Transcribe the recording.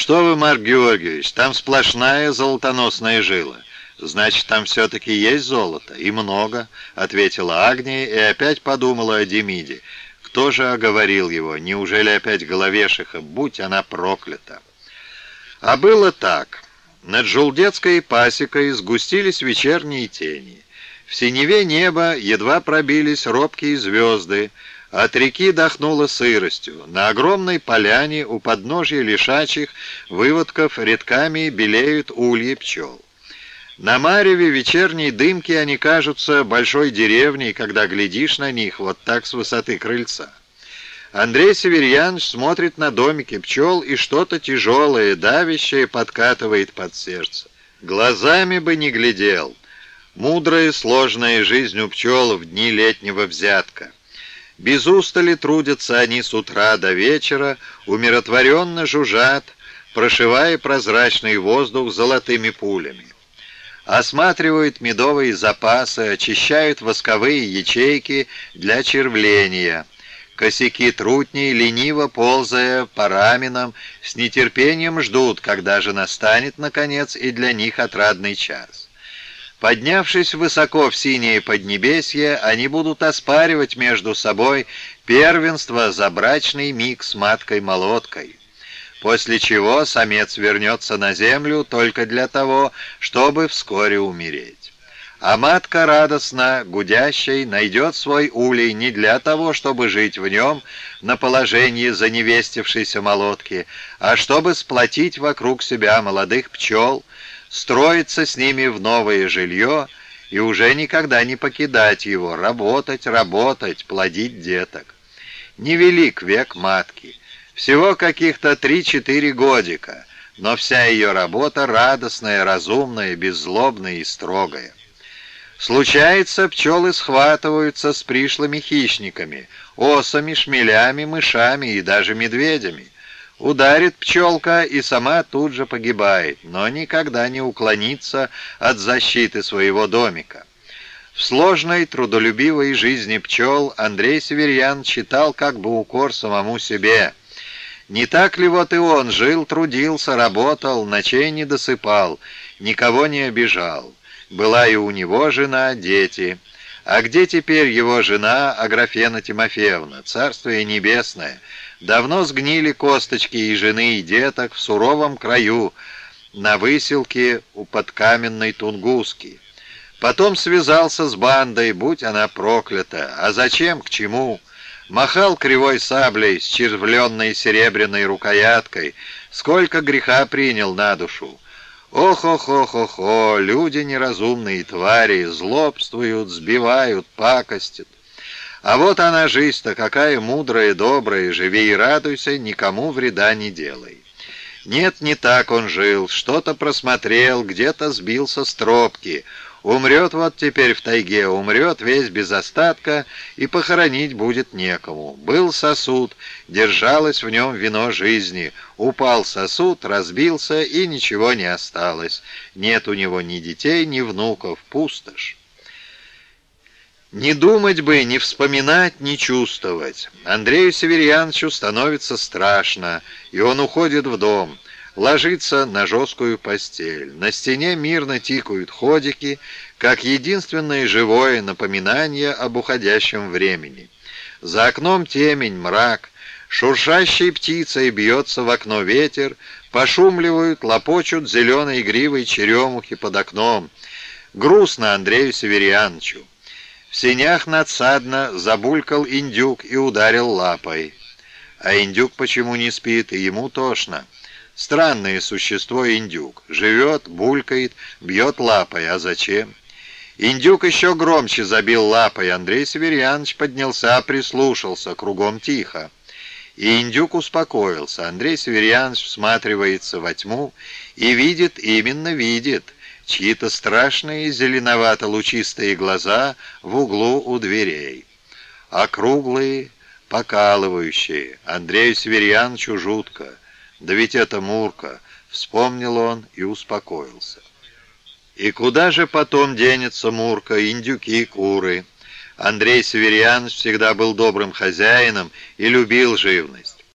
«Что вы, Марк Георгиевич, там сплошная золотоносная жила». «Значит, там все-таки есть золото? И много», — ответила Агния и опять подумала о Демиде. Кто же оговорил его? Неужели опять Головешиха? Будь она проклята. А было так. Над Жулдетской пасекой сгустились вечерние тени. В синеве неба едва пробились робкие звезды, от реки дохнуло сыростью. На огромной поляне у подножья лишачих выводков редками белеют ульи пчел. На Мареве вечерние дымки они кажутся большой деревней, когда глядишь на них вот так с высоты крыльца. Андрей Северьянович смотрит на домики пчел, и что-то тяжелое, давящее подкатывает под сердце. Глазами бы не глядел. Мудрая, сложная жизнь у пчел в дни летнего взятка. Без устали трудятся они с утра до вечера, умиротворенно жужжат, прошивая прозрачный воздух золотыми пулями. Осматривают медовые запасы, очищают восковые ячейки для червления. Косяки трутней, лениво ползая по раменам, с нетерпением ждут, когда же настанет, наконец, и для них отрадный час. Поднявшись высоко в синее поднебесье, они будут оспаривать между собой первенство за брачный миг с маткой-молоткой. После чего самец вернется на землю только для того, чтобы вскоре умереть. А матка радостно, гудящей, найдет свой улей не для того, чтобы жить в нем на положении заневестившейся молотки, а чтобы сплотить вокруг себя молодых пчел, строиться с ними в новое жилье и уже никогда не покидать его, работать, работать, плодить деток. Невелик век матки, всего каких-то три-четыре годика, но вся ее работа радостная, разумная, беззлобная и строгая. Случается, пчелы схватываются с пришлыми хищниками, осами, шмелями, мышами и даже медведями. Ударит пчелка и сама тут же погибает, но никогда не уклонится от защиты своего домика. В сложной, трудолюбивой жизни пчел Андрей Северьян читал как бы укор самому себе. Не так ли вот и он жил, трудился, работал, ночей не досыпал, никого не обижал. Была и у него жена, дети. А где теперь его жена Аграфена Тимофеевна, царствие небесное? Давно сгнили косточки и жены, и деток в суровом краю, на выселке у подкаменной Тунгуски. Потом связался с бандой, будь она проклята. А зачем, к чему? Махал кривой саблей с червленной серебряной рукояткой. Сколько греха принял на душу. Ох-ох-ох-ох-ох, люди неразумные твари, злобствуют, сбивают, пакостят. А вот она жизнь-то какая мудрая, добрая, живи и радуйся, никому вреда не делай. Нет, не так он жил, что-то просмотрел, где-то сбился с тропки. Умрет вот теперь в тайге, умрет весь без остатка, и похоронить будет некому. Был сосуд, держалось в нем вино жизни. Упал сосуд, разбился, и ничего не осталось. Нет у него ни детей, ни внуков, пустошь. Не думать бы, не вспоминать, не чувствовать. Андрею Северьяновичу становится страшно, и он уходит в дом, ложится на жесткую постель. На стене мирно тикают ходики, как единственное живое напоминание об уходящем времени. За окном темень, мрак, шуршащей птицей бьется в окно ветер, пошумливают, лопочут зеленой гривой черемухи под окном. Грустно Андрею Северьяновичу. В сенях надсадно забулькал индюк и ударил лапой. А индюк почему не спит, и ему тошно. Странное существо индюк. Живет, булькает, бьет лапой. А зачем? Индюк еще громче забил лапой. Андрей Северьянович поднялся, прислушался. Кругом тихо. И индюк успокоился. Андрей Северьянович всматривается во тьму и видит, именно видит — чьи-то страшные зеленовато-лучистые глаза в углу у дверей. Округлые, покалывающие. Андрею Северьяновичу жутко. Да ведь это Мурка. Вспомнил он и успокоился. И куда же потом денется Мурка, индюки, куры? Андрей Северьянович всегда был добрым хозяином и любил живность.